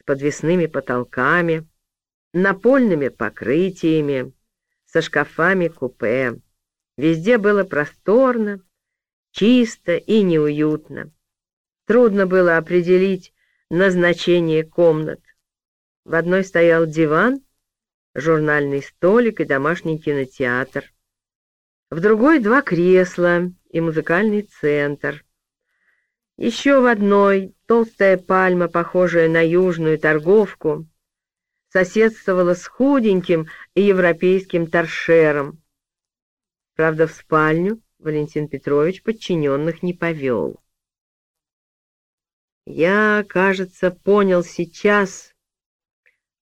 с подвесными потолками, напольными покрытиями, со шкафами купе. Везде было просторно, чисто и неуютно. Трудно было определить назначение комнат. В одной стоял диван, журнальный столик и домашний кинотеатр. В другой два кресла и музыкальный центр. Еще в одной толстая пальма, похожая на южную торговку, соседствовала с худеньким европейским торшером. Правда, в спальню Валентин Петрович подчиненных не повел. Я, кажется, понял сейчас,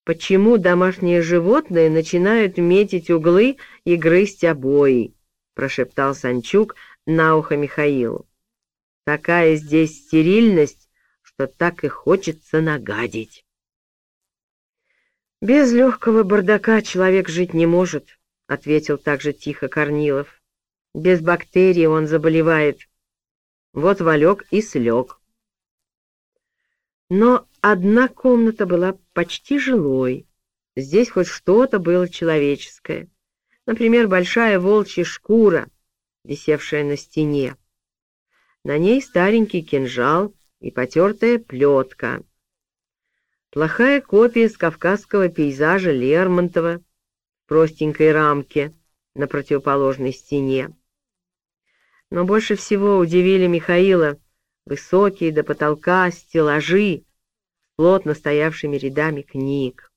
почему домашние животные начинают метить углы и грызть обои, прошептал Санчук на ухо Михаилу. Такая здесь стерильность, что так и хочется нагадить. «Без легкого бардака человек жить не может», — ответил также тихо Корнилов. «Без бактерий он заболевает. Вот Валек и слег». Но одна комната была почти жилой. Здесь хоть что-то было человеческое. Например, большая волчья шкура, висевшая на стене. На ней старенький кинжал и потертая плетка. Плохая копия с кавказского пейзажа Лермонтова в простенькой рамке на противоположной стене. Но больше всего удивили Михаила высокие до потолка стеллажи плотно стоявшими рядами книг.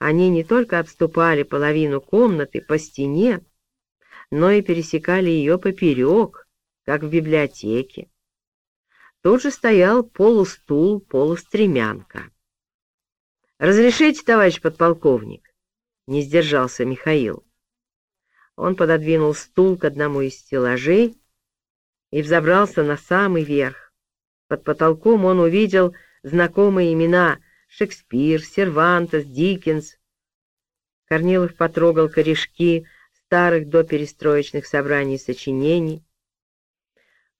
Они не только обступали половину комнаты по стене, но и пересекали ее поперек, как в библиотеке. Тут же стоял полустул, полустремянка. «Разрешите, товарищ подполковник?» — не сдержался Михаил. Он пододвинул стул к одному из стеллажей и взобрался на самый верх. Под потолком он увидел знакомые имена Шекспир, Сервантес, Диккенс. Корнилов потрогал корешки старых доперестроечных собраний сочинений.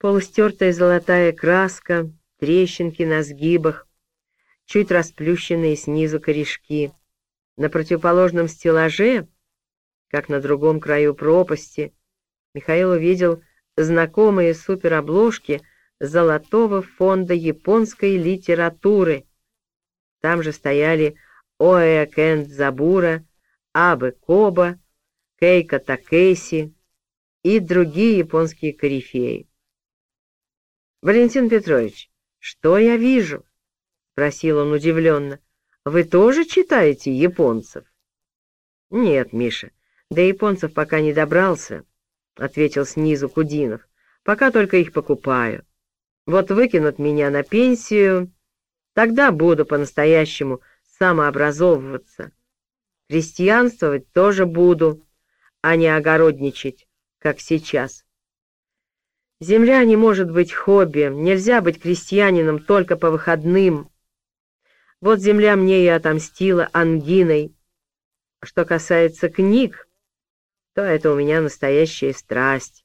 Полустертая золотая краска, трещинки на сгибах, чуть расплющенные снизу корешки. На противоположном стеллаже, как на другом краю пропасти, Михаил увидел знакомые суперобложки Золотого фонда японской литературы. Там же стояли Оэ Кент Забура, Абе Коба, Кейка Такейси и другие японские корифеи. «Валентин Петрович, что я вижу?» — спросил он удивленно. «Вы тоже читаете японцев?» «Нет, Миша, до японцев пока не добрался», — ответил снизу Кудинов. «Пока только их покупаю. Вот выкинут меня на пенсию, тогда буду по-настоящему самообразовываться. Крестьянствовать тоже буду, а не огородничать, как сейчас». Земля не может быть хобби, нельзя быть крестьянином только по выходным. Вот земля мне и отомстила ангиной. Что касается книг, то это у меня настоящая страсть.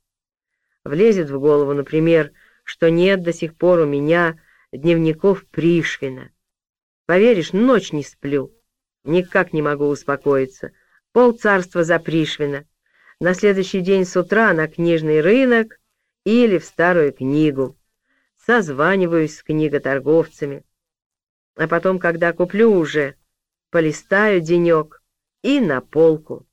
Влезет в голову, например, что нет до сих пор у меня дневников Пришвина. Поверишь, ночь не сплю, никак не могу успокоиться. Пол царства за Пришвина. На следующий день с утра на книжный рынок или в старую книгу. Созваниваюсь с книготорговцами а потом, когда куплю уже, полистаю денек и на полку.